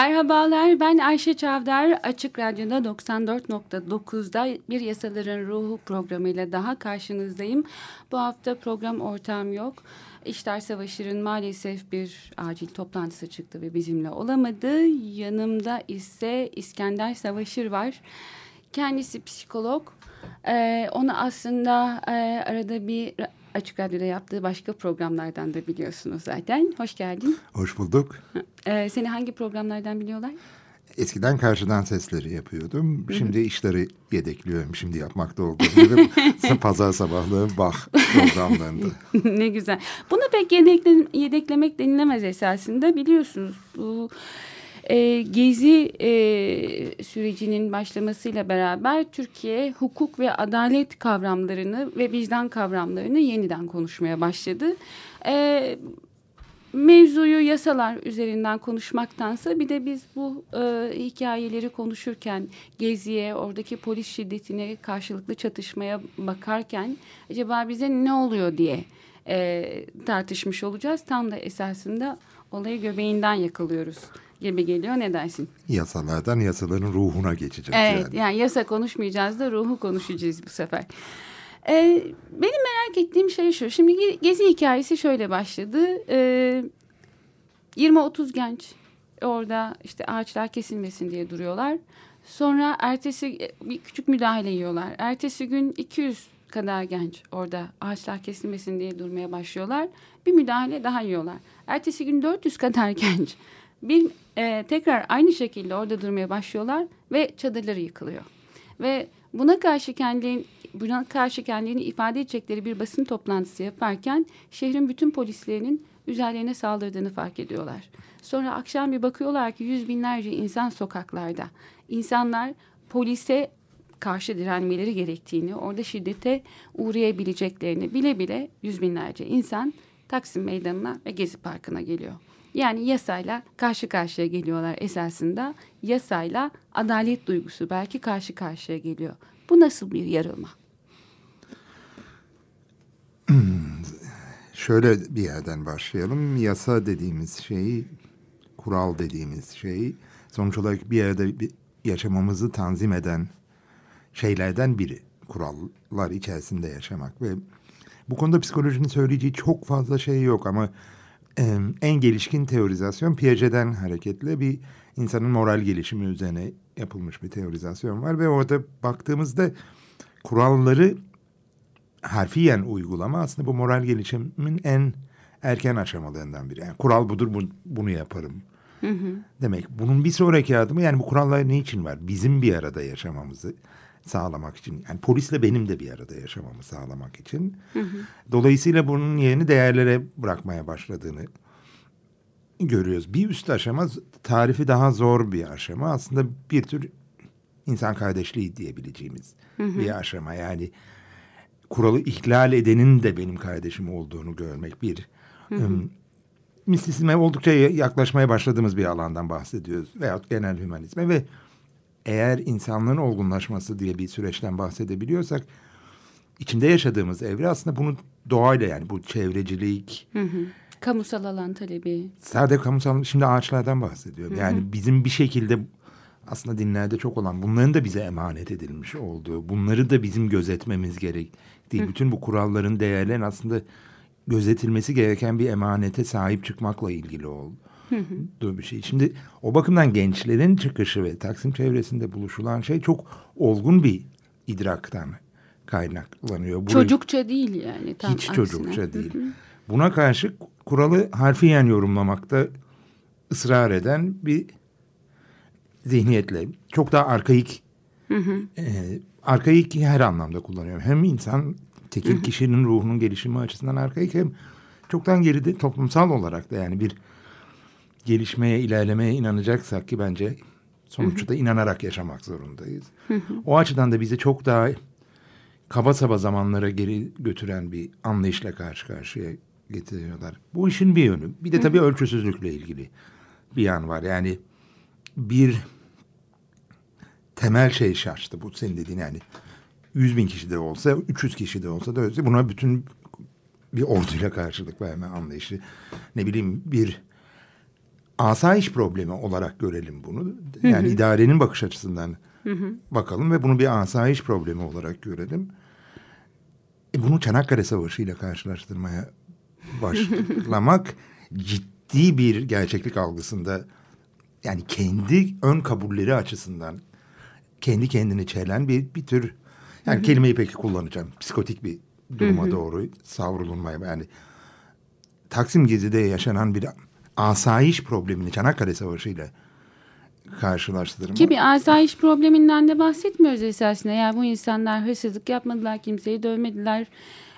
Merhabalar ben Ayşe Çavdar Açık Radyo'da 94.9'da bir yasaların ruhu programıyla daha karşınızdayım. Bu hafta program ortağım yok. İşler Savaşır'ın maalesef bir acil toplantısı çıktı ve bizimle olamadı. Yanımda ise İskender Savaşır var. Kendisi psikolog. Ee, onu aslında e, arada bir Açık Radyo'da yaptığı başka programlardan da biliyorsunuz zaten. Hoş geldin. Hoş bulduk. Ee, seni hangi programlardan biliyorlar? Eskiden karşıdan sesleri yapıyordum. Şimdi işleri yedekliyorum. Şimdi yapmakta olduğum gibi pazar sabahları bah programlarında. ne güzel. Bunu pek yedekle, yedeklemek denilemez esasında biliyorsunuz. Bu e, gezi e, sürecinin başlamasıyla beraber Türkiye hukuk ve adalet kavramlarını ve vicdan kavramlarını yeniden konuşmaya başladı. E, mevzuyu yasalar üzerinden konuşmaktansa bir de biz bu e, hikayeleri konuşurken geziye, oradaki polis şiddetine, karşılıklı çatışmaya bakarken acaba bize ne oluyor diye e, tartışmış olacağız. Tam da esasında olayı göbeğinden yakalıyoruz gibi geliyor. Ne dersin? Yasalardan yasaların ruhuna geçeceğiz. Evet yani, yani yasa konuşmayacağız da ruhu konuşacağız bu sefer. Ee, benim merak ettiğim şey şu. Şimdi gezi hikayesi şöyle başladı. Ee, 20-30 genç orada işte ağaçlar kesilmesin diye duruyorlar. Sonra ertesi bir küçük müdahale yiyorlar. Ertesi gün 200 kadar genç orada ağaçlar kesilmesin diye durmaya başlıyorlar. Bir müdahale daha yiyorlar. Ertesi gün 400 kadar genç bir e, tekrar aynı şekilde orada durmaya başlıyorlar ve çadırları yıkılıyor. Ve buna karşı kendilerini buna karşı kendilerini ifade edecekleri bir basın toplantısı yaparken şehrin bütün polislerinin üzerlerine saldırdığını fark ediyorlar. Sonra akşam bir bakıyorlar ki yüz binlerce insan sokaklarda. İnsanlar polise karşı direnmeleri gerektiğini, orada şiddete uğrayabileceklerini bile bile yüz binlerce insan Taksim Meydanı'na ve Gezi Parkı'na geliyor. Yani yasayla karşı karşıya geliyorlar esasında. Yasayla adalet duygusu belki karşı karşıya geliyor. Bu nasıl bir yarılma? Şöyle bir yerden başlayalım. Yasa dediğimiz şeyi, kural dediğimiz şeyi sonuç olarak bir yerde yaşamamızı tanzim eden şeylerden biri. Kurallar içerisinde yaşamak ve bu konuda psikolojinin söyleyeceği çok fazla şey yok ama en gelişkin teorizasyon Piaget'den hareketle bir insanın moral gelişimi üzerine yapılmış bir teorizasyon var ve orada baktığımızda kuralları harfiyen uygulama aslında bu moral gelişimin en erken aşamalarından biri. Yani kural budur bu, bunu yaparım. Hı hı. Demek bunun bir sonraki adımı yani bu kurallar ne için var? Bizim bir arada yaşamamızı sağlamak için. Yani polisle benim de bir arada yaşamamı sağlamak için. Hı hı. Dolayısıyla bunun yerini değerlere bırakmaya başladığını görüyoruz. Bir üst aşama tarifi daha zor bir aşama. Aslında bir tür insan kardeşliği diyebileceğimiz hı hı. bir aşama. Yani kuralı ihlal edenin de benim kardeşim olduğunu görmek bir. Hı hı. Mistisizme oldukça yaklaşmaya başladığımız bir alandan bahsediyoruz. Veyahut genel hümanizme ve eğer insanlığın olgunlaşması diye bir süreçten bahsedebiliyorsak içinde yaşadığımız evre aslında bunu doğayla yani bu çevrecilik, hı hı. kamusal alan talebi. Sadece kamusal şimdi ağaçlardan bahsediyorum. Hı hı. Yani bizim bir şekilde aslında dinlerde çok olan bunların da bize emanet edilmiş olduğu, bunları da bizim gözetmemiz gerektiği, hı. bütün bu kuralların değerlerin aslında gözetilmesi gereken bir emanete sahip çıkmakla ilgili oldu hı bir şey. Şimdi o bakımdan gençlerin çıkışı ve Taksim çevresinde buluşulan şey çok olgun bir idraktan kaynaklanıyor. Burayı, çocukça değil yani. Tam hiç aksine. çocukça değil. Buna karşı kuralı harfiyen yorumlamakta ısrar eden bir zihniyetle çok daha arkaik Hı hı. e, arkaik her anlamda kullanıyorum. Hem insan tekil kişinin ruhunun gelişimi açısından arkaik hem çoktan geride toplumsal olarak da yani bir gelişmeye, ilerlemeye inanacaksak ki bence sonuçta inanarak yaşamak zorundayız. O açıdan da bizi çok daha kaba saba zamanlara geri götüren bir anlayışla karşı karşıya getiriyorlar. Bu işin bir yönü. Bir de tabii ölçüsüzlükle ilgili bir yan var. Yani bir temel şey şaştı bu senin dediğin yani 100 bin kişi de olsa 300 kişi de olsa da buna bütün bir orduyla karşılık verme anlayışı ne bileyim bir asayiş problemi olarak görelim bunu. Yani idarenin bakış açısından bakalım ve bunu bir asayiş problemi olarak görelim. E bunu Çanakkale Savaşı ile karşılaştırmaya başlamak ciddi bir gerçeklik algısında yani kendi ön kabulleri açısından kendi kendini çelen bir, bir tür yani kelimeyi peki kullanacağım. Psikotik bir duruma doğru savrulunmaya yani Taksim Gezi'de yaşanan bir asayiş problemini Çanakkale Savaşı ile karşılaştırma. Ki bir asayiş probleminden de bahsetmiyoruz esasında. Yani bu insanlar hırsızlık yapmadılar, kimseyi dövmediler.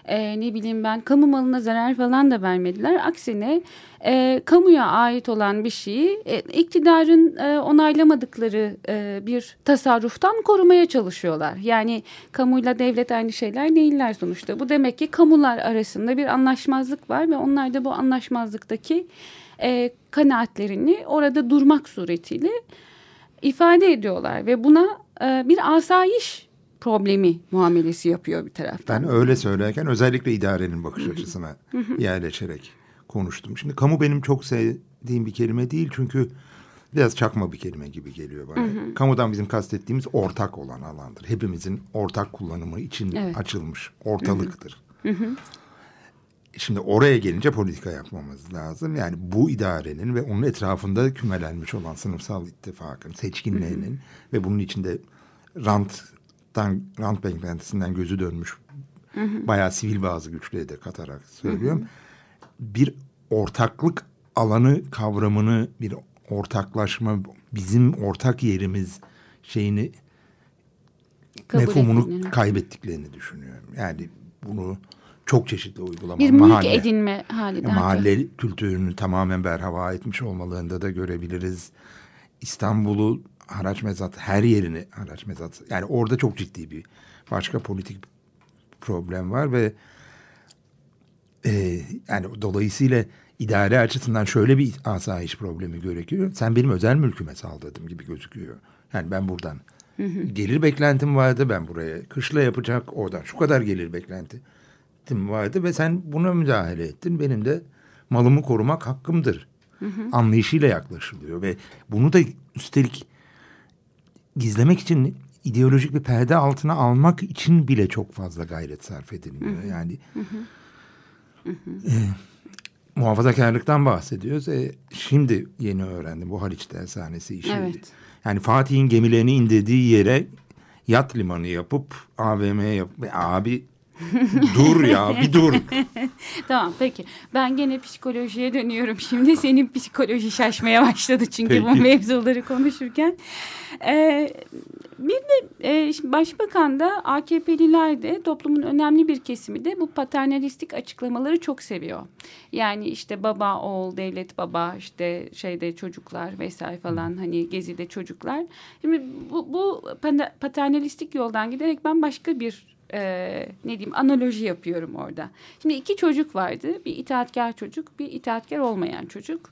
Ee, ne bileyim ben kamu malına zarar falan da vermediler. Aksine e, kamuya ait olan bir şeyi e, iktidarın e, onaylamadıkları e, bir tasarruftan korumaya çalışıyorlar. Yani kamuyla devlet aynı şeyler değiller sonuçta. Bu demek ki kamular arasında bir anlaşmazlık var ve onlar da bu anlaşmazlıktaki e, kanaatlerini orada durmak suretiyle ifade ediyorlar ve buna e, bir asayiş problemi muamelesi yapıyor bir taraftan. Ben öyle söylerken özellikle idarenin bakış açısına yerleşerek konuştum. Şimdi kamu benim çok sevdiğim bir kelime değil çünkü biraz çakma bir kelime gibi geliyor bana. Kamudan bizim kastettiğimiz ortak olan alandır. Hepimizin ortak kullanımı için Evet. açılmış ortalıktır. Şimdi oraya gelince politika yapmamız lazım. Yani bu idarenin ve onun etrafında kümelenmiş olan sınıfsal ittifakın, seçkinliğinin ve bunun içinde ranttan, rant beklentisinden gözü dönmüş bayağı sivil bazı güçleri de katarak söylüyorum. Bir ortaklık alanı kavramını, bir ortaklaşma, bizim ortak yerimiz şeyini Kabul mefhumunu ettiklerini. kaybettiklerini düşünüyorum. Yani bunu çok çeşitli uygulama. bir mülk mahalle, edinme hali. mahalle kültürünü tamamen berhava etmiş olmalığında da görebiliriz. İstanbul'u haraç mezat her yerini haraç mezat. Yani orada çok ciddi bir başka politik problem var ve e, yani dolayısıyla idare açısından şöyle bir asayiş problemi gerekiyor. Sen benim özel mülküme saldırdın gibi gözüküyor. Yani ben buradan gelir beklentim vardı. Ben buraya kışla yapacak oradan şu kadar gelir beklentim vardı ve sen buna müdahale ettin. Benim de malımı korumak hakkımdır. Anlayışıyla yaklaşılıyor ve bunu da üstelik gizlemek için ideolojik bir perde altına almak için bile çok fazla gayret sarf edilmiyor. Yani e, muhafazakarlıktan bahsediyoruz. E, şimdi yeni öğrendim bu Haliç Dershanesi işi. Evet. Yani Fatih'in gemilerini indirdiği yere yat limanı yapıp AVM yap. Abi dur ya bir dur. Tamam peki. Ben gene psikolojiye dönüyorum. Şimdi senin psikoloji şaşmaya başladı çünkü bu Peki. mevzuları konuşurken. Ee, bir de e, başbakan da AKP'liler de toplumun önemli bir kesimi de bu paternalistik açıklamaları çok seviyor. Yani işte baba oğul devlet baba işte şeyde çocuklar vesaire falan hani gezide çocuklar. Şimdi bu, bu paternalistik yoldan giderek ben başka bir e, ne diyeyim analoji yapıyorum orada. Şimdi iki çocuk vardı. Bir itaatkar çocuk, bir itaatkar olmayan çocuk.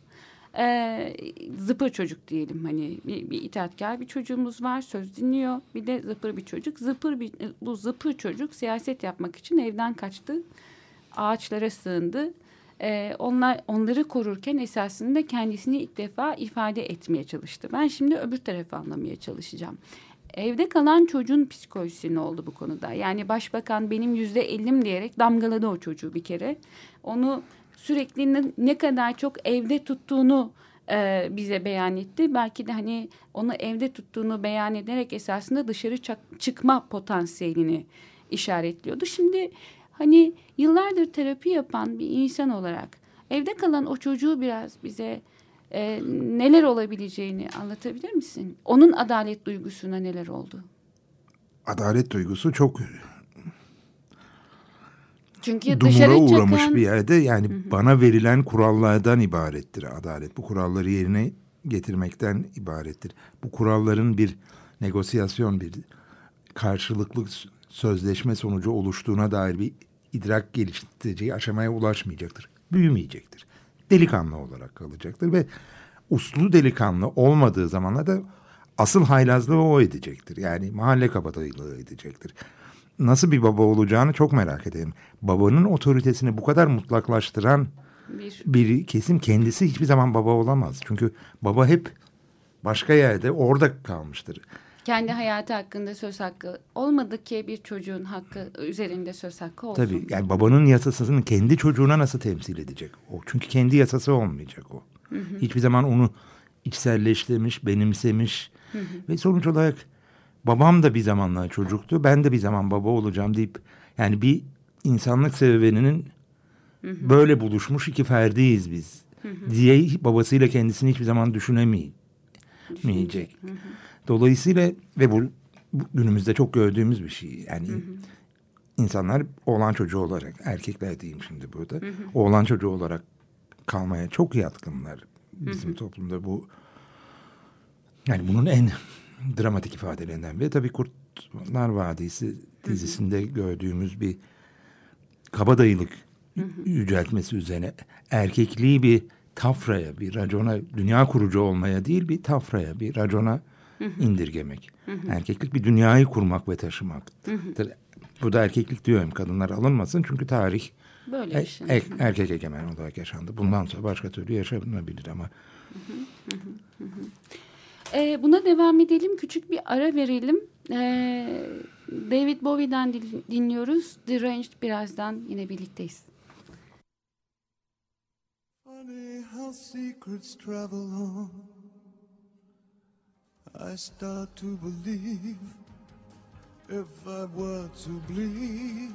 E, zıpır çocuk diyelim hani bir, bir itaatkar bir çocuğumuz var söz dinliyor bir de zıpır bir çocuk zıpır bir bu zıpır çocuk siyaset yapmak için evden kaçtı ağaçlara sığındı e, onlar onları korurken esasında kendisini ilk defa ifade etmeye çalıştı ben şimdi öbür tarafı anlamaya çalışacağım Evde kalan çocuğun psikolojisi ne oldu bu konuda? Yani başbakan benim yüzde ellim diyerek damgaladı o çocuğu bir kere. Onu sürekli ne, kadar çok evde tuttuğunu e, bize beyan etti. Belki de hani onu evde tuttuğunu beyan ederek esasında dışarı çıkma potansiyelini işaretliyordu. Şimdi hani yıllardır terapi yapan bir insan olarak evde kalan o çocuğu biraz bize e, neler olabileceğini anlatabilir misin? Onun adalet duygusuna neler oldu? Adalet duygusu çok Çünkü dumura uğramış çakan... bir yerde yani hı hı. bana verilen kurallardan ibarettir adalet. Bu kuralları yerine getirmekten ibarettir. Bu kuralların bir negosyasyon, bir karşılıklı sözleşme sonucu oluştuğuna dair bir idrak geliştireceği aşamaya ulaşmayacaktır. Büyümeyecektir. Delikanlı olarak kalacaktır ve uslu delikanlı olmadığı zamanlarda asıl haylazlığı o edecektir. Yani mahalle kabadayılığı edecektir. Nasıl bir baba olacağını çok merak ederim. Babanın otoritesini bu kadar mutlaklaştıran bir, bir kesim kendisi hiçbir zaman baba olamaz. Çünkü baba hep başka yerde orada kalmıştır. Kendi hayatı hakkında söz hakkı olmadı ki bir çocuğun hakkı üzerinde söz hakkı olsun. Tabii yani babanın yasasını kendi çocuğuna nasıl temsil edecek o? Çünkü kendi yasası olmayacak o. Hı hı. Hiçbir zaman onu içselleştirmiş, benimsemiş hı hı. ve sonuç olarak babam da bir zamanlar çocuktu. Ben de bir zaman baba olacağım deyip yani bir insanlık serüveninin hı hı. böyle buluşmuş iki ferdiyiz biz hı hı. diye babasıyla kendisini hiçbir zaman düşünemeyecek. Hı hı. Dolayısıyla ve bu, bu günümüzde çok gördüğümüz bir şey. Yani hı hı. insanlar oğlan çocuğu olarak erkekler diyeyim şimdi burada. Hı hı. Oğlan çocuğu olarak kalmaya çok yatkınlar bizim hı hı. toplumda bu yani bunun en dramatik ifadelerinden biri tabii Kurtlar Vadisi dizisinde hı hı. gördüğümüz bir kabadayılık hı hı. yüceltmesi üzerine erkekliği bir tafraya, bir racona, dünya kurucu olmaya değil bir tafraya, bir racona hı hı. indirgemek. Hı hı. Erkeklik bir dünyayı kurmak ve taşımaktır. Hı hı. Burada erkeklik diyorum kadınlar alınmasın çünkü tarih Böyle e, e, erkek egemen olarak yaşandı. Bundan sonra başka türlü yaşanabilir ama. Hı hı hı hı. E, buna devam edelim. Küçük bir ara verelim. E, David Bowie'den dinliyoruz. The Ranged birazdan yine birlikteyiz. Funny how secrets travel on I start to believe if I were to bleed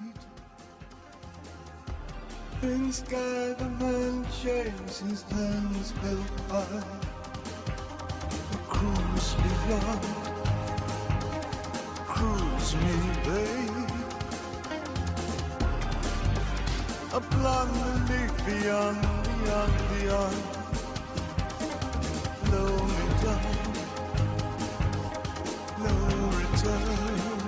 In sky the man shaves his hands held high cruise beyond. Cruise me, babe. A blonde beneath beyond, beyond, beyond. Blow me down. No return.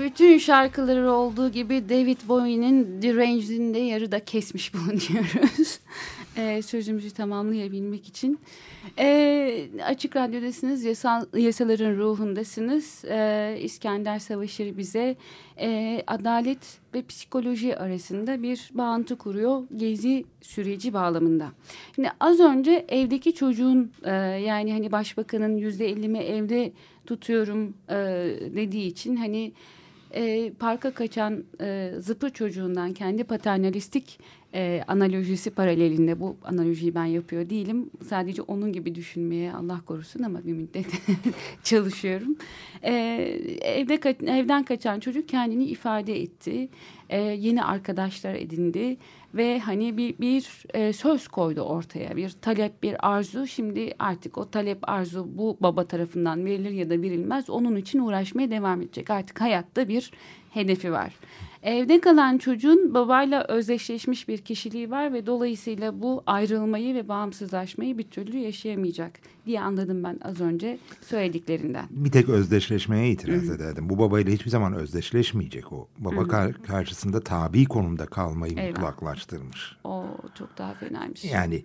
Bütün şarkıları olduğu gibi David Bowie'nin Deranged'inde yarıda kesmiş bulunuyoruz. ee, sözümüzü tamamlayabilmek için. Ee, açık Radyo'dasınız, yasal, yasaların ruhundasınız. Ee, İskender Savaşır bize e, adalet ve psikoloji arasında bir bağıntı kuruyor gezi süreci bağlamında. Şimdi az önce evdeki çocuğun e, yani hani başbakanın yüzde ellimi evde tutuyorum e, dediği için hani e, parka kaçan e, zıpır çocuğundan kendi paternalistik e, analojisi paralelinde bu analojiyi ben yapıyor değilim. Sadece onun gibi düşünmeye Allah korusun ama bir müddet çalışıyorum. E, evde evden kaçan çocuk kendini ifade etti. E, yeni arkadaşlar edindi ve hani bir, bir e, söz koydu ortaya. Bir talep, bir arzu. Şimdi artık o talep, arzu bu baba tarafından verilir ya da verilmez. Onun için uğraşmaya devam edecek. Artık hayatta bir hedefi var. Evde kalan çocuğun babayla özdeşleşmiş bir kişiliği var ve dolayısıyla bu ayrılmayı ve bağımsızlaşmayı bir türlü yaşayamayacak diye anladım ben az önce söylediklerinden. Bir tek özdeşleşmeye itiraz Hı-hı. ederdim. Bu babayla hiçbir zaman özdeşleşmeyecek o. Baba kar- karşısında tabi konumda kalmayı Eyvah. mutlaklaştırmış. O çok daha fenaymış. Yani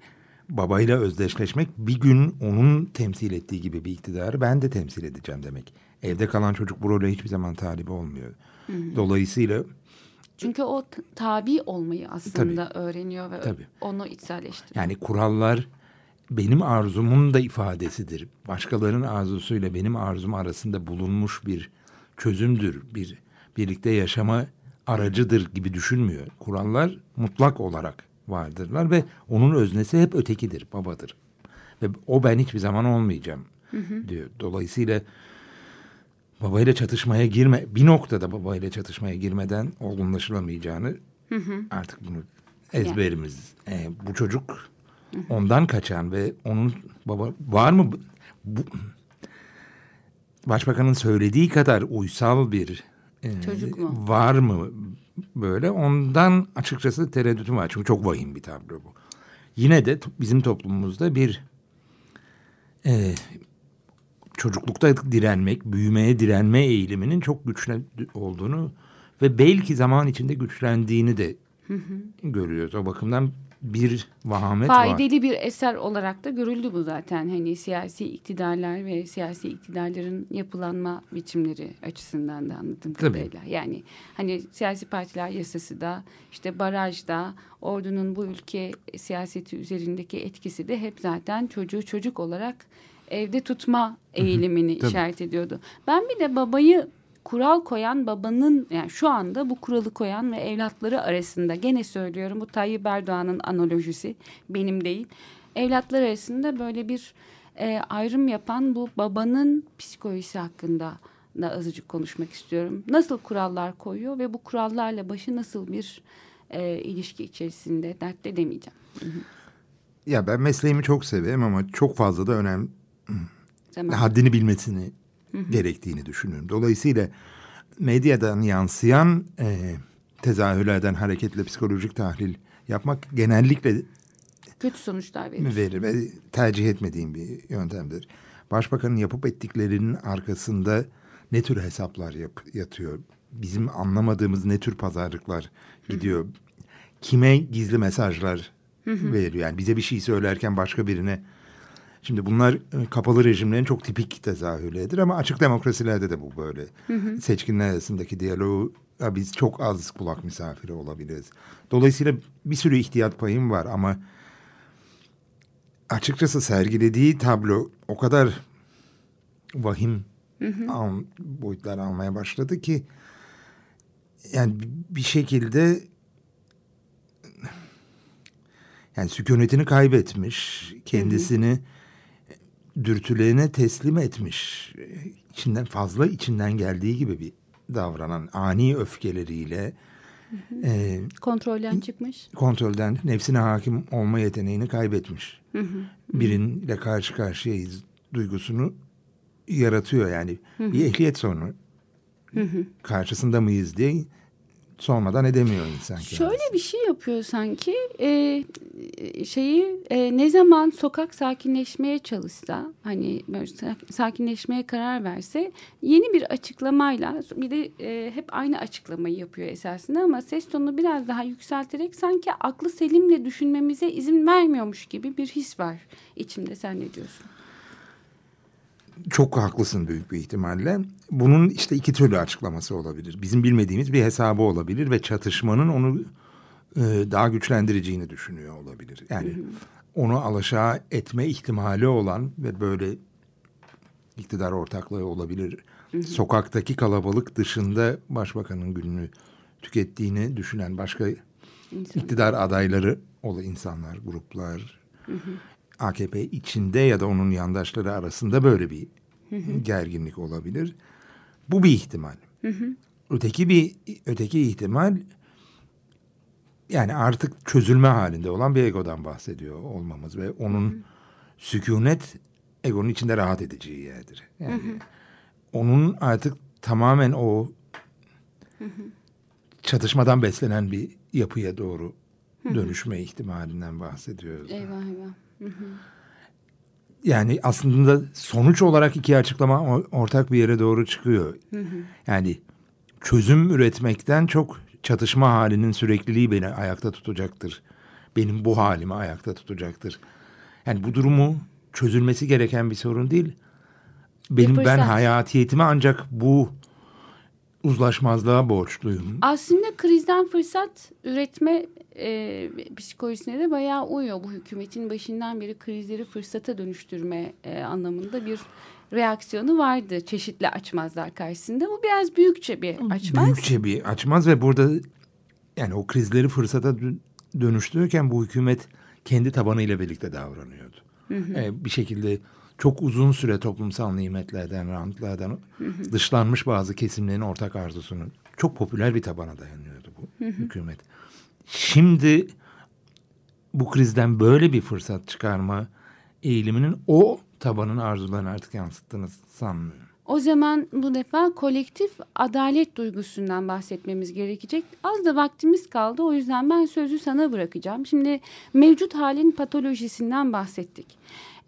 babayla özdeşleşmek bir gün onun temsil ettiği gibi bir iktidarı ben de temsil edeceğim demek. Evde kalan çocuk bu role hiçbir zaman talip olmuyor. Hı-hı. Dolayısıyla çünkü o tabi olmayı aslında tabii, öğreniyor ve tabii. onu içselleştiriyor. Yani kurallar benim arzumun da ifadesidir. Başkalarının arzusuyla benim arzum arasında bulunmuş bir çözümdür. Bir birlikte yaşama aracıdır gibi düşünmüyor. Kurallar mutlak olarak vardırlar ve onun öznesi hep ötekidir, babadır. Ve o ben hiçbir zaman olmayacağım diyor. Dolayısıyla babayla çatışmaya girme bir noktada babayla çatışmaya girmeden olgunlaşılamayacağını hı hı. artık bunu ezberimiz. Yani. E, bu çocuk hı hı. ondan kaçan ve onun baba var mı bu başbakanın söylediği kadar uysal bir e, çocuk mu? var mı böyle ondan açıkçası tereddütüm var çünkü çok vahim bir tablo bu. Yine de bizim toplumumuzda bir e, çocuklukta direnmek, büyümeye direnme eğiliminin çok güçlü olduğunu ve belki zaman içinde güçlendiğini de hı hı. görüyoruz. O bakımdan bir vahamet Faydalı var. Faydalı bir eser olarak da görüldü bu zaten. Hani siyasi iktidarlar ve siyasi iktidarların yapılanma biçimleri açısından da anladığım kadarıyla. Yani hani siyasi partiler yasası da işte barajda ordunun bu ülke siyaseti üzerindeki etkisi de hep zaten çocuğu çocuk olarak evde tutma eğilimini işaret ediyordu. Ben bir de babayı kural koyan babanın yani şu anda bu kuralı koyan ve evlatları arasında gene söylüyorum bu Tayyip Erdoğan'ın analojisi benim değil. Evlatlar arasında böyle bir e, ayrım yapan bu babanın psikolojisi hakkında da azıcık konuşmak istiyorum. Nasıl kurallar koyuyor ve bu kurallarla başı nasıl bir e, ilişki içerisinde dertte demeyeceğim. Ya ben mesleğimi çok severim ama çok fazla da önem Zaman. haddini bilmesini gerektiğini düşünüyorum. Dolayısıyla medyadan yansıyan e, tezahürlerden hareketle psikolojik tahlil yapmak genellikle kötü sonuçlar verir. Verir ve tercih etmediğim bir yöntemdir. Başbakanın yapıp ettiklerinin arkasında ne tür hesaplar yap, yatıyor? Bizim anlamadığımız ne tür pazarlıklar gidiyor? Hı. Kime gizli mesajlar hı hı. veriyor? Yani bize bir şey söylerken başka birine Şimdi bunlar e, kapalı rejimlerin çok tipik tezahürleridir ama açık demokrasilerde de bu böyle. Hı hı. Seçkinler arasındaki diyaloğu ya biz çok az kulak misafiri olabiliriz. Dolayısıyla bir sürü ihtiyat payım var ama açıkçası sergilediği tablo o kadar vahim hı hı. Al, boyutlar almaya başladı ki yani bir şekilde yani sükunetini kaybetmiş, kendisini hı hı dürtülerine teslim etmiş. içinden fazla içinden geldiği gibi bir davranan ani öfkeleriyle E, kontrolden çıkmış. Kontrolden nefsine hakim olma yeteneğini kaybetmiş. Hı hı. Biriyle karşı karşıyayız duygusunu yaratıyor yani. Hı hı. Bir ehliyet sorunu. Hı hı. Karşısında mıyız diye sormadan edemiyor insan. Kendisi. Şöyle bir şey yapıyor sanki e, şeyi e, ne zaman sokak sakinleşmeye çalışsa hani böyle sakinleşmeye karar verse yeni bir açıklamayla bir de e, hep aynı açıklamayı yapıyor esasında ama ses tonunu biraz daha yükselterek sanki aklı selimle düşünmemize izin vermiyormuş gibi bir his var içimde sen ne diyorsun? Çok haklısın büyük bir ihtimalle. Bunun işte iki türlü açıklaması olabilir. Bizim bilmediğimiz bir hesabı olabilir ve çatışmanın onu e, daha güçlendireceğini düşünüyor olabilir. Yani hı hı. onu alaşağı etme ihtimali olan ve böyle iktidar ortaklığı olabilir. Hı. Sokaktaki kalabalık dışında başbakanın gününü tükettiğini düşünen başka İnsan. iktidar adayları olan insanlar, gruplar, hı hı. AKP içinde ya da onun yandaşları arasında böyle bir gerginlik olabilir. Bu bir ihtimal. Öteki bir öteki ihtimal yani artık çözülme halinde olan bir egodan bahsediyor olmamız ve onun sükunet egonun içinde rahat edeceği yerdir. Yani onun artık tamamen o çatışmadan beslenen bir yapıya doğru dönüşme ihtimalinden bahsediyoruz. Eyvah eyvah. Yani aslında sonuç olarak iki açıklama ortak bir yere doğru çıkıyor. Yani çözüm üretmekten çok çatışma halinin sürekliliği beni ayakta tutacaktır. Benim bu halimi ayakta tutacaktır. Yani bu durumu çözülmesi gereken bir sorun değil. Benim ben hayatiyetimi ancak bu uzlaşmazlığa borçluyum. Aslında krizden fırsat üretme e, psikolojisine de bayağı uyuyor. Bu hükümetin başından beri krizleri fırsata dönüştürme e, anlamında bir reaksiyonu vardı çeşitli açmazlar karşısında. Bu biraz büyükçe bir açmaz. Büyükçe bir açmaz ve burada yani o krizleri fırsata dönüştürürken bu hükümet kendi tabanıyla birlikte davranıyordu. Hı hı. Ee, bir şekilde çok uzun süre toplumsal nimetlerden, rantlardan hı hı. dışlanmış bazı kesimlerin ortak arzusunu çok popüler bir tabana dayanıyordu bu hı hı. hükümet. Şimdi bu krizden böyle bir fırsat çıkarma eğiliminin o tabanın arzularını artık yansıttığını sanmıyorum. O zaman bu defa kolektif adalet duygusundan bahsetmemiz gerekecek. Az da vaktimiz kaldı o yüzden ben sözü sana bırakacağım. Şimdi mevcut halin patolojisinden bahsettik.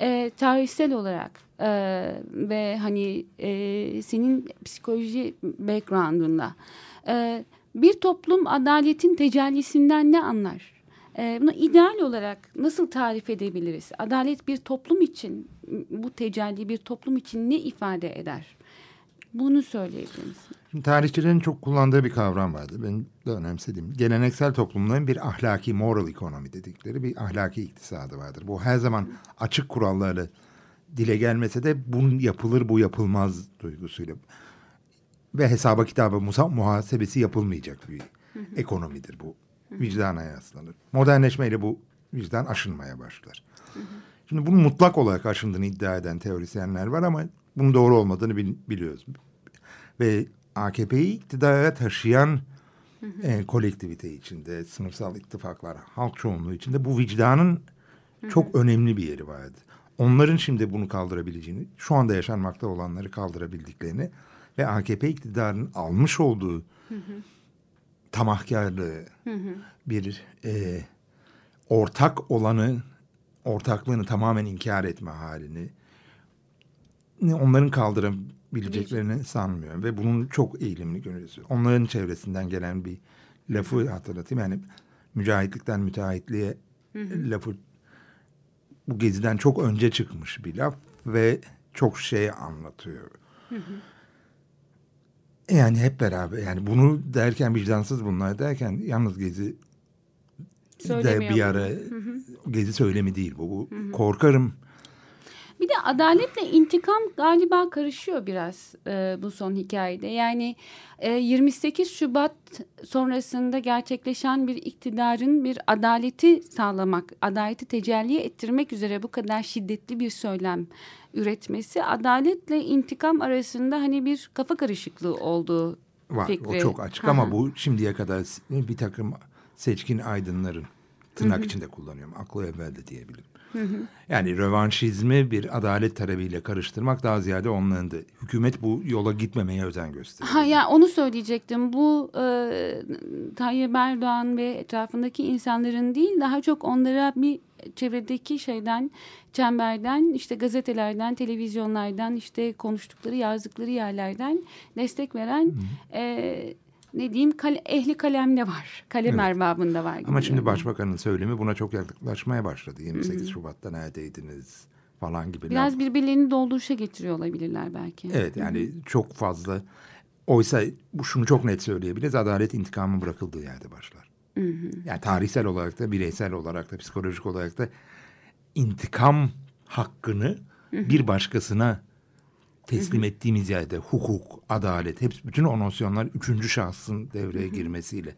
Ee, tarihsel olarak e, ve hani e, senin psikoloji background'unda e, bir toplum adaletin tecellisinden ne anlar? E, bunu ideal olarak nasıl tarif edebiliriz? Adalet bir toplum için bu tecelli bir toplum için ne ifade eder? Bunu söyleyebilir misin? Şimdi tarihçilerin çok kullandığı bir kavram vardı. Ben de önemsediğim. Geleneksel toplumların bir ahlaki moral ekonomi dedikleri bir ahlaki iktisadı vardır. Bu her zaman açık kurallarla dile gelmese de bunun yapılır bu yapılmaz duygusuyla ve hesaba kitabı muhasebesi yapılmayacak bir ekonomidir bu. Vicdana yaslanır. Modernleşmeyle bu vicdan aşınmaya başlar. Şimdi bunun mutlak olarak aşındığını iddia eden teorisyenler var ama bunun doğru olmadığını biliyoruz. Ve AKP'yi iktidara taşıyan e, kolektivite içinde, sınıfsal ittifaklar, halk çoğunluğu içinde bu vicdanın çok önemli bir yeri vardı. Onların şimdi bunu kaldırabileceğini, şu anda yaşanmakta olanları kaldırabildiklerini ve AKP iktidarının almış olduğu hı hı. tamahkarlığı, hı hı. bir e, ortak olanı, ortaklığını tamamen inkar etme halini onların kaldırabileceklerini sanmıyorum. Ve bunun çok eğilimli görüyoruz. Onların çevresinden gelen bir lafı hatırlatayım. Yani mücahitlikten müteahhitliğe hı hı. lafı bu geziden çok önce çıkmış bir laf ve çok şey anlatıyor. Hı hı. Yani hep beraber yani bunu derken vicdansız bunlar derken yalnız Gezi de bir ara. Gezi söylemi değil bu. bu. Korkarım. Bir de adaletle intikam galiba karışıyor biraz e, bu son hikayede. Yani e, 28 Şubat sonrasında gerçekleşen bir iktidarın bir adaleti sağlamak, adaleti tecelli ettirmek üzere bu kadar şiddetli bir söylem üretmesi adaletle intikam arasında hani bir kafa karışıklığı olduğu var. Fikri. O çok açık ama bu şimdiye kadar bir takım seçkin aydınların tırnak Hı -hı. içinde kullanıyorum. Aklı evvelde diyebilirim. Hı hı. Yani rövanşizmi bir adalet talebiyle karıştırmak daha ziyade onlarındı. Hükümet bu yola gitmemeye özen gösteriyor. Ha, yani onu söyleyecektim. Bu e, Tayyip Erdoğan ve etrafındaki insanların değil daha çok onlara bir çevredeki şeyden, çemberden, işte gazetelerden, televizyonlardan, işte konuştukları, yazdıkları yerlerden destek veren e, ne diyeyim kale, ehli kalemde var. Kalem evet. erbabında var. Ama şimdi başbakanın söylemi buna çok yaklaşmaya başladı. 28 Hı-hı. Şubat'ta neredeydiniz falan gibi. Biraz laf. birbirlerini dolduruşa getiriyor olabilirler belki. Evet yani Hı-hı. çok fazla. Oysa şunu çok net söyleyebiliriz. Adalet intikamın bırakıldığı yerde başlar. Yani tarihsel olarak da bireysel olarak da psikolojik olarak da intikam hakkını bir başkasına teslim hı hı. ettiğimiz yerde hukuk, adalet, hepsi bütün o nosyonlar üçüncü şahsın devreye hı hı. girmesiyle,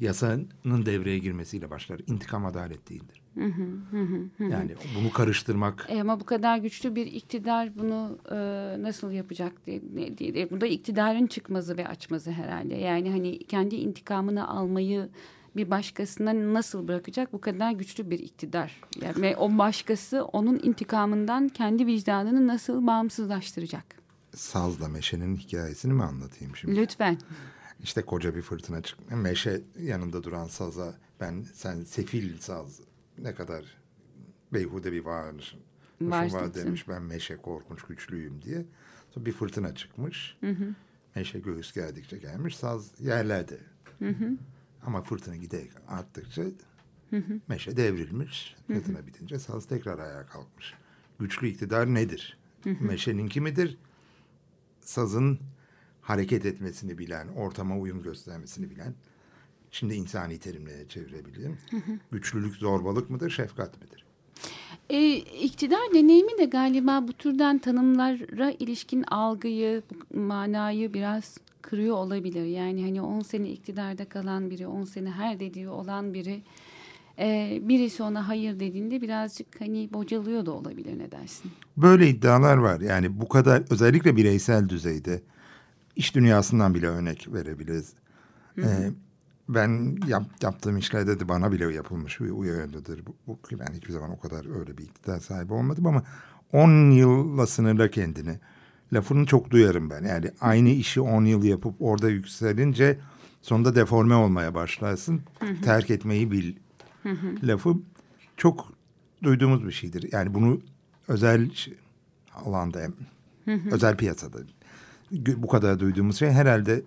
yasanın devreye girmesiyle başlar. İntikam adalet değildir. Hı hı hı hı. Yani bunu karıştırmak. E ama bu kadar güçlü bir iktidar bunu e, nasıl yapacak diye, diye. Burada iktidarın çıkmazı ve açmazı herhalde. Yani hani kendi intikamını almayı bir başkasına nasıl bırakacak bu kadar güçlü bir iktidar. Yani ve o başkası onun intikamından kendi vicdanını nasıl bağımsızlaştıracak? Sazla Meşe'nin hikayesini mi anlatayım şimdi? Lütfen. işte koca bir fırtına çıktı. Meşe yanında duran saza ben sen sefil saz ne kadar beyhude bir. Varsın var sen. demiş ben meşe korkunç güçlüyüm diye. Sonra bir fırtına çıkmış. Meşe göğüs geldikçe gelmiş saz yerlerde. Ama fırtına giderek arttıkça meşe devrilmiş. Fırtına bitince saz tekrar ayağa kalkmış. Güçlü iktidar nedir? Meşeninki midir? Sazın hareket etmesini bilen, ortama uyum göstermesini bilen. Şimdi insani terimlere çevirebilirim. Güçlülük zorbalık mıdır, şefkat midir? E, iktidar deneyimi de galiba bu türden tanımlara ilişkin algıyı, manayı biraz kırıyor olabilir. Yani hani 10 sene iktidarda kalan biri, 10 sene her dediği olan biri, e, birisi ona hayır dediğinde birazcık hani bocalıyor da olabilir ne dersin? Böyle iddialar var. Yani bu kadar özellikle bireysel düzeyde iş dünyasından bile örnek verebiliriz. Ee, ben yap, yaptığım işlerde de bana bile yapılmış bir uyarıdır. Bu, bu, ben hiçbir zaman o kadar öyle bir iktidar sahibi olmadım ama 10 yılla sınırla kendini. Lafını çok duyarım ben. Yani aynı işi 10 yıl yapıp orada yükselince sonunda deforme olmaya başlarsın. Terk etmeyi bil. Lafı çok duyduğumuz bir şeydir. Yani bunu özel alanda, özel piyasada bu kadar duyduğumuz şey herhalde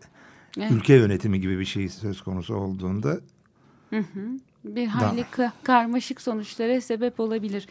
Evet. ülke yönetimi gibi bir şey söz konusu olduğunda Bir hayli ka- karmaşık sonuçlara sebep olabilir.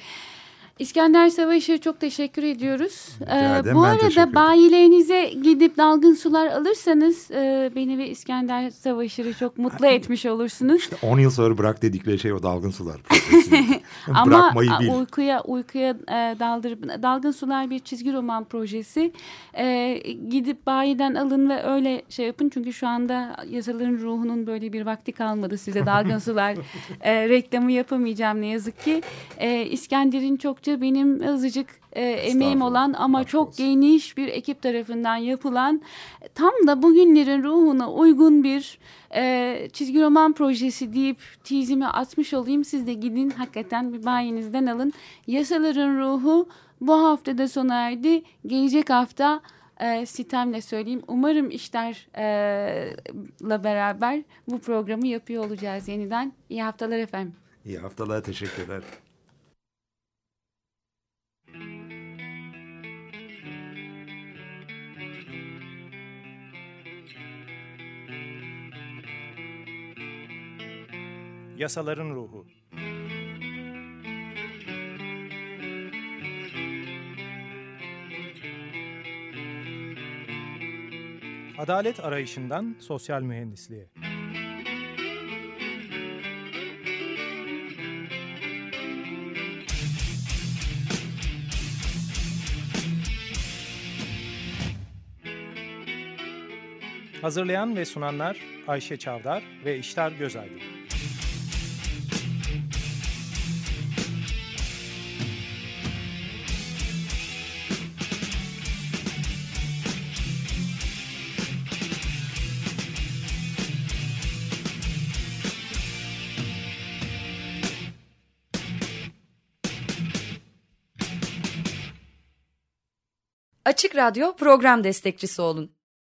İskender Savaş'a çok teşekkür ediyoruz. Ee, bu arada bayilerinize gidip dalgın sular alırsanız e, beni ve İskender Savaş'ı çok mutlu etmiş olursunuz. işte 10 yıl sonra bırak dedikleri şey o dalgın sular. Ama Bırakmayı bil. uykuya uykuya e, daldırıp Dalgın Sular bir çizgi roman projesi. E, gidip bayiden alın ve öyle şey yapın çünkü şu anda yazarların ruhunun böyle bir vakti kalmadı size Dalgın Sular e, reklamı yapamayacağım ne yazık ki. E, İskender'in çokça benim azıcık e, emeğim olan ama çok geniş bir ekip tarafından yapılan tam da bugünlerin ruhuna uygun bir e, çizgi roman projesi deyip tizimi atmış olayım. Siz de gidin hakikaten bir bayinizden alın. Yasaların ruhu bu haftada sona erdi. Gelecek hafta e, sitemle söyleyeyim. Umarım işlerle beraber bu programı yapıyor olacağız yeniden. İyi haftalar efendim. İyi haftalar teşekkürler. Yasaların Ruhu Adalet arayışından sosyal mühendisliğe. Hazırlayan ve sunanlar Ayşe Çavdar ve İşler Gözaydın. Açık Radyo program destekçisi olun.